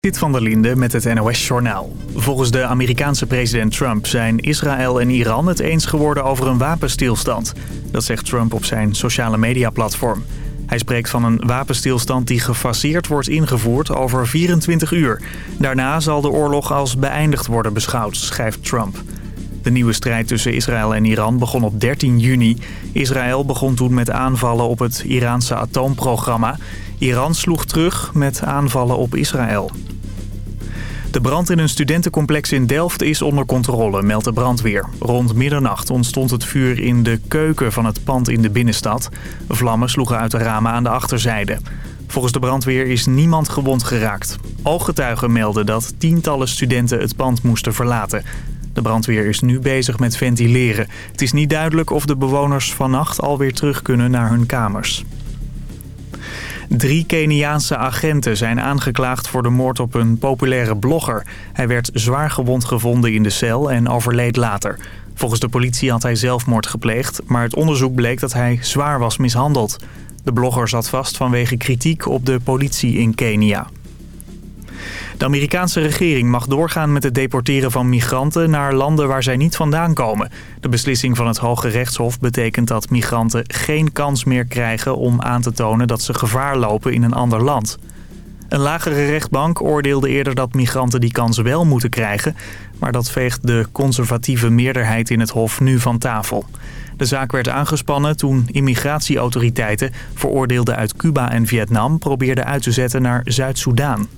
Dit van der Linde met het NOS-journaal. Volgens de Amerikaanse president Trump zijn Israël en Iran het eens geworden over een wapenstilstand. Dat zegt Trump op zijn sociale mediaplatform. Hij spreekt van een wapenstilstand die gefaseerd wordt ingevoerd over 24 uur. Daarna zal de oorlog als beëindigd worden beschouwd, schrijft Trump. De nieuwe strijd tussen Israël en Iran begon op 13 juni. Israël begon toen met aanvallen op het Iraanse atoomprogramma. Iran sloeg terug met aanvallen op Israël. De brand in een studentencomplex in Delft is onder controle, meldt de brandweer. Rond middernacht ontstond het vuur in de keuken van het pand in de binnenstad. Vlammen sloegen uit de ramen aan de achterzijde. Volgens de brandweer is niemand gewond geraakt. Ooggetuigen melden dat tientallen studenten het pand moesten verlaten. De brandweer is nu bezig met ventileren. Het is niet duidelijk of de bewoners vannacht alweer terug kunnen naar hun kamers. Drie Keniaanse agenten zijn aangeklaagd voor de moord op een populaire blogger. Hij werd zwaar gewond gevonden in de cel en overleed later. Volgens de politie had hij zelfmoord gepleegd, maar het onderzoek bleek dat hij zwaar was mishandeld. De blogger zat vast vanwege kritiek op de politie in Kenia. De Amerikaanse regering mag doorgaan met het deporteren van migranten naar landen waar zij niet vandaan komen. De beslissing van het Hoge Rechtshof betekent dat migranten geen kans meer krijgen om aan te tonen dat ze gevaar lopen in een ander land. Een lagere rechtbank oordeelde eerder dat migranten die kans wel moeten krijgen... maar dat veegt de conservatieve meerderheid in het Hof nu van tafel. De zaak werd aangespannen toen immigratieautoriteiten... veroordeelden uit Cuba en Vietnam probeerden uit te zetten naar Zuid-Soedan.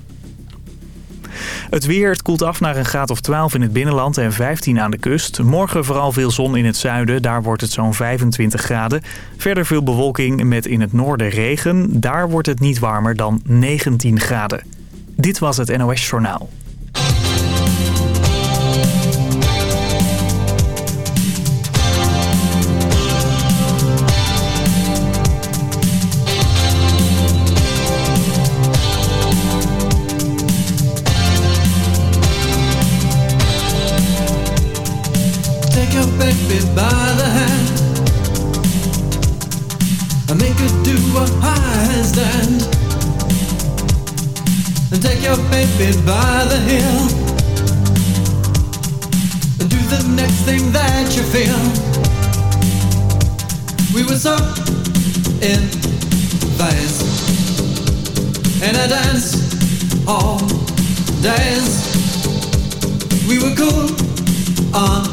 Het weer, het koelt af naar een graad of 12 in het binnenland en 15 aan de kust. Morgen vooral veel zon in het zuiden, daar wordt het zo'n 25 graden. Verder veel bewolking met in het noorden regen. Daar wordt het niet warmer dan 19 graden. Dit was het NOS Journaal. Baby by the hand and make her do and take your baby by the and do the next thing that you feel. We were so in a dance all days. We were cool on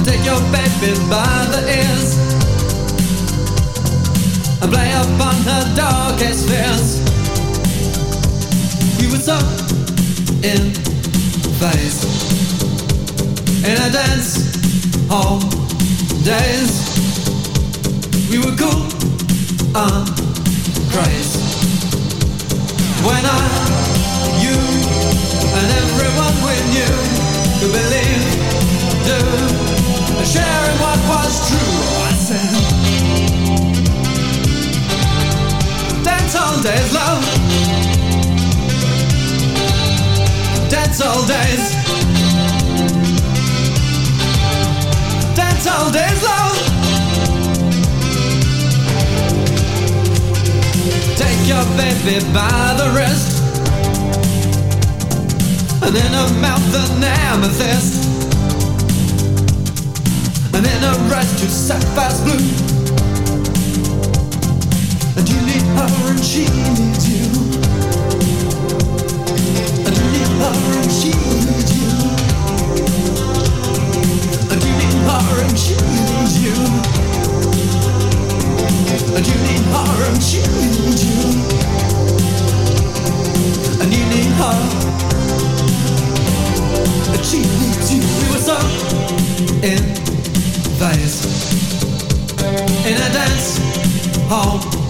and take your baby by the ears and play upon her darkest fears. We were so in phase in a dance hall days. We were cool and crazy when I, you, days, love. Dance all days. Dance all days, love. Take your baby by the wrist. And in her mouth an amethyst and then a rush to sapphire's blue. And need her and she needs you. And need her and she needs you. And you need her and she needs you. And need her and she needs you. We were so in face in a dance hall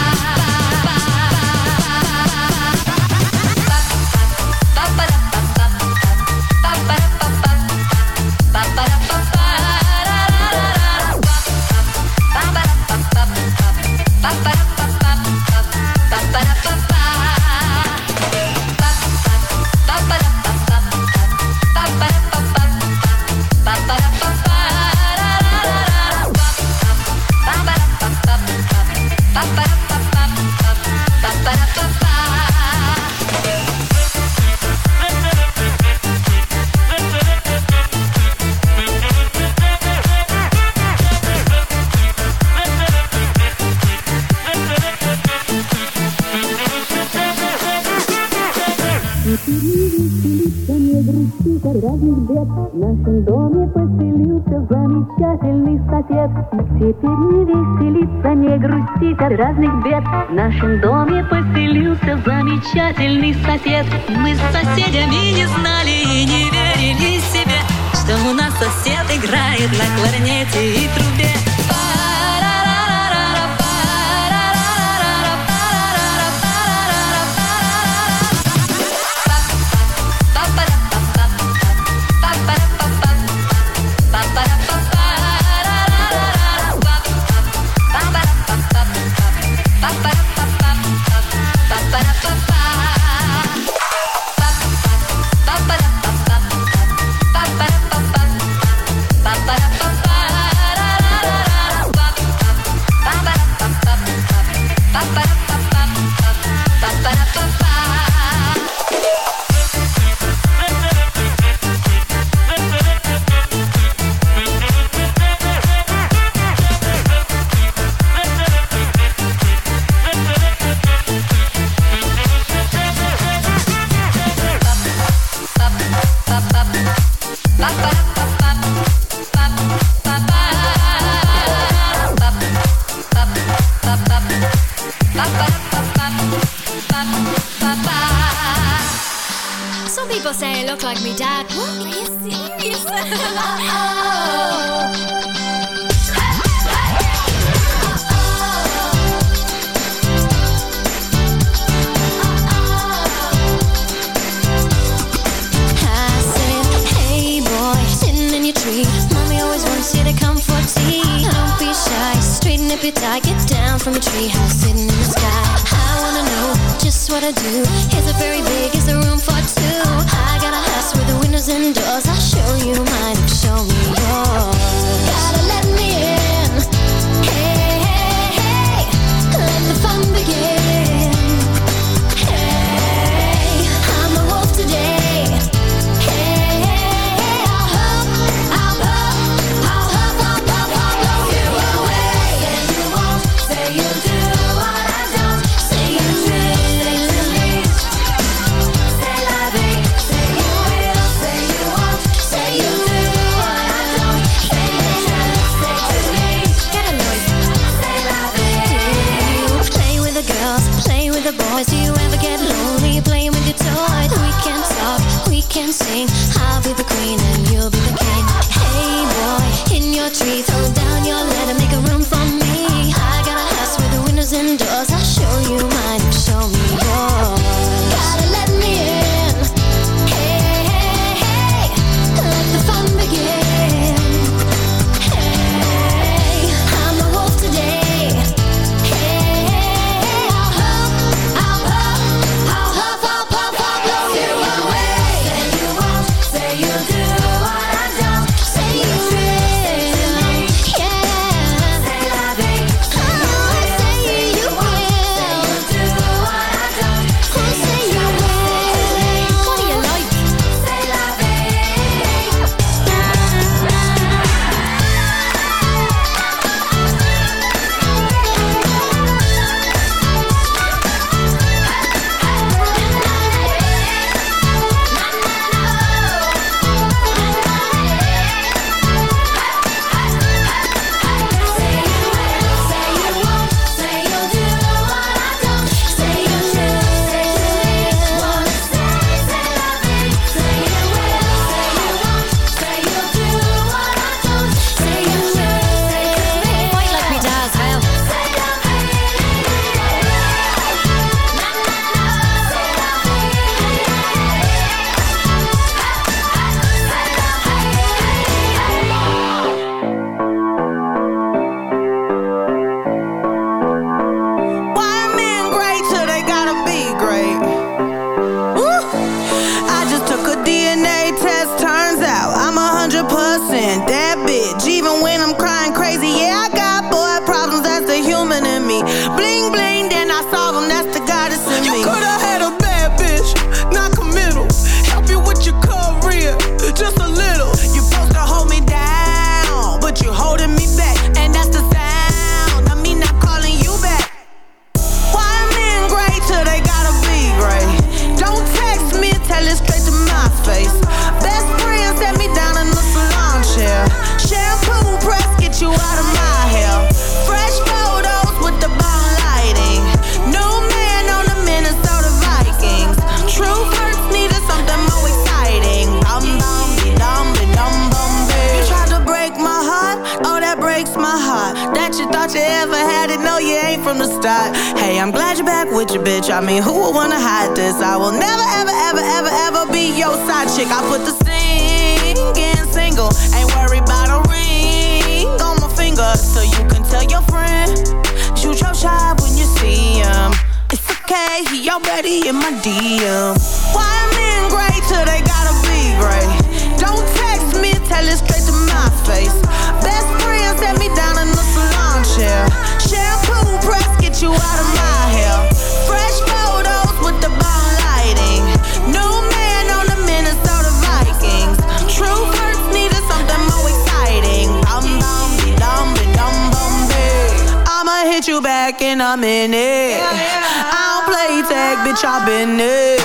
business.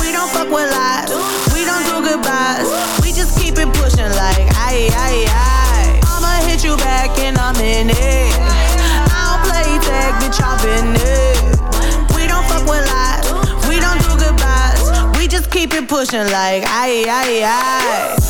We don't fuck with lies. We don't do goodbyes. We just keep it pushing like aye, aye, aye. I'ma hit you back in a minute. I don't play tag, bitch, y'all business. We don't fuck with lies. We don't do goodbyes. We just keep it pushing like aye, aye, aye.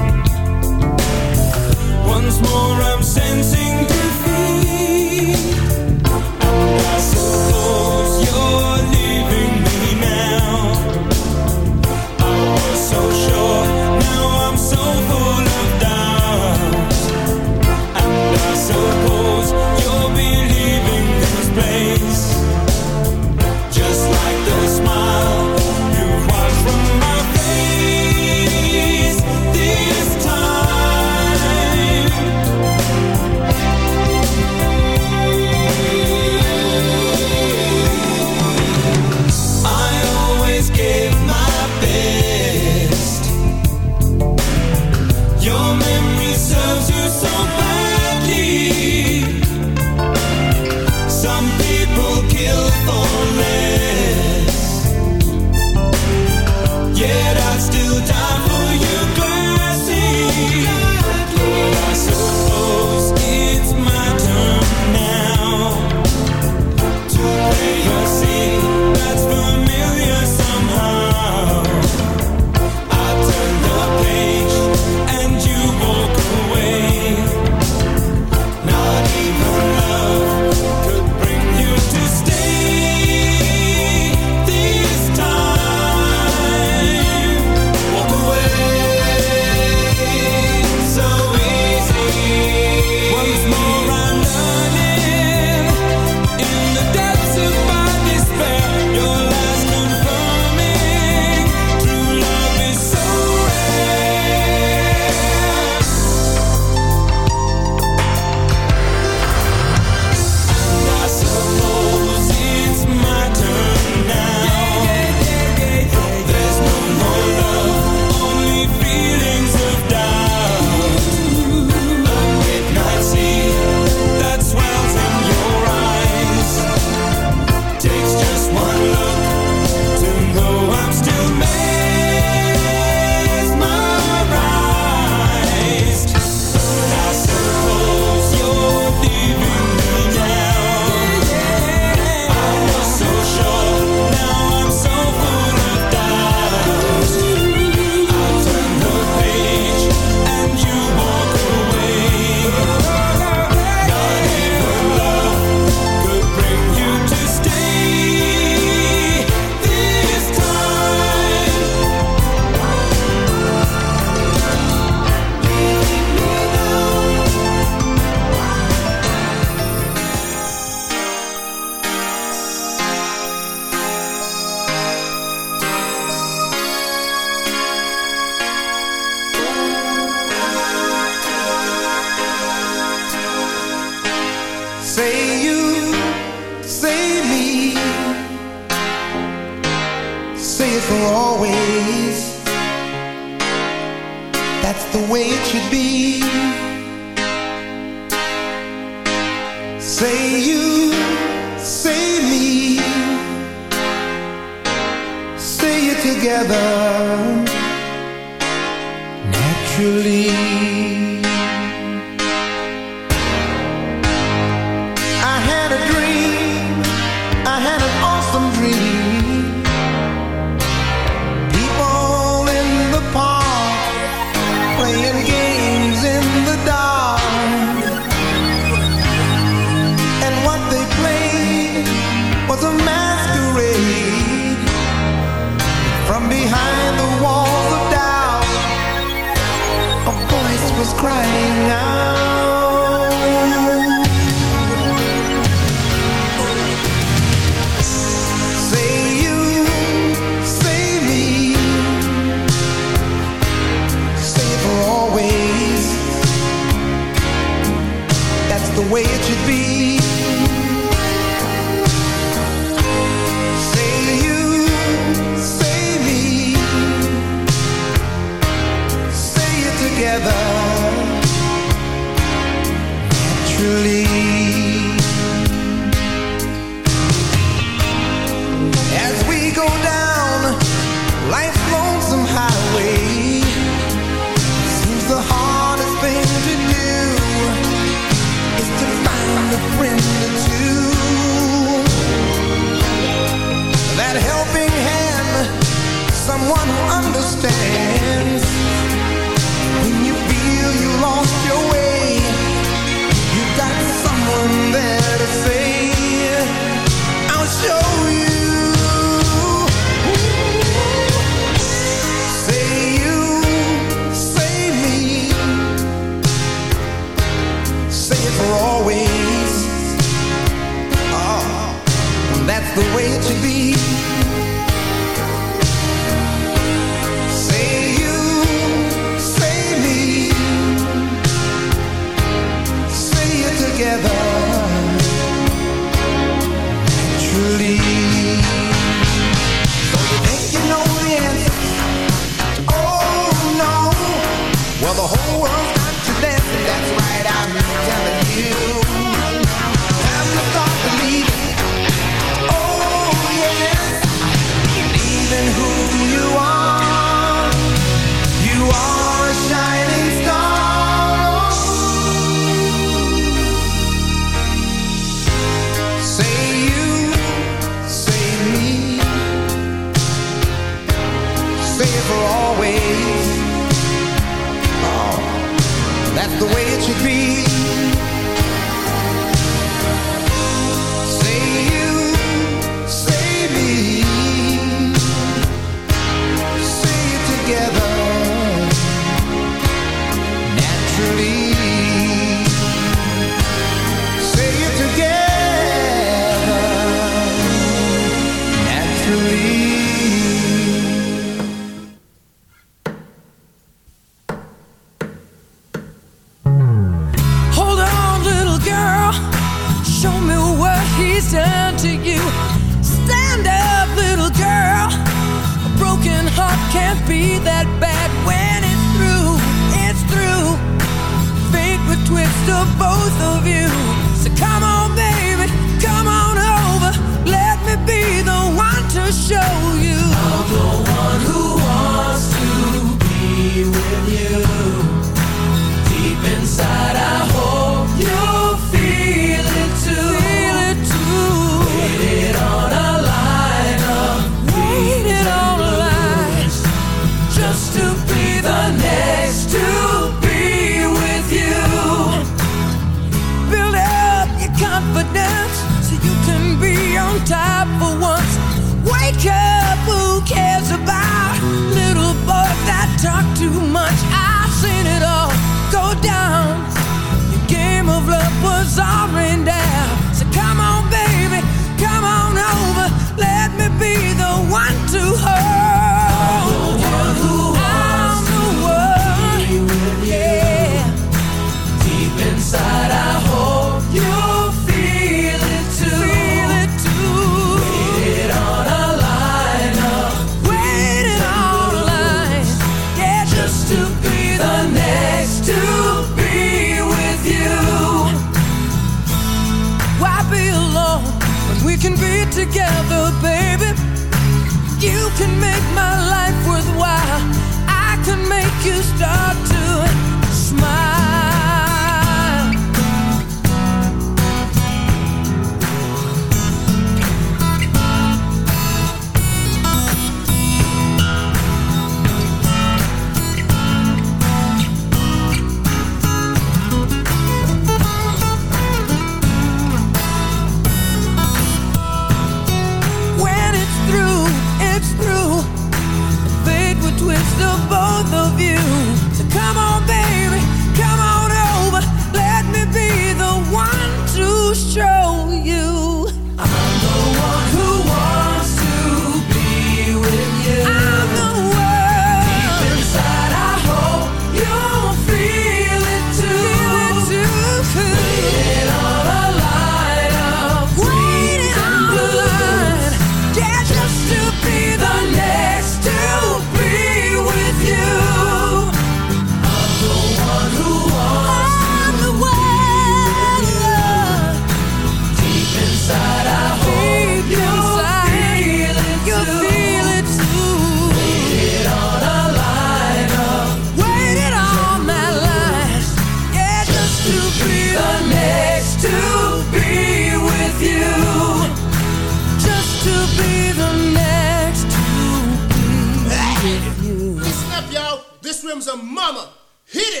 Rim's a mama. Hit it.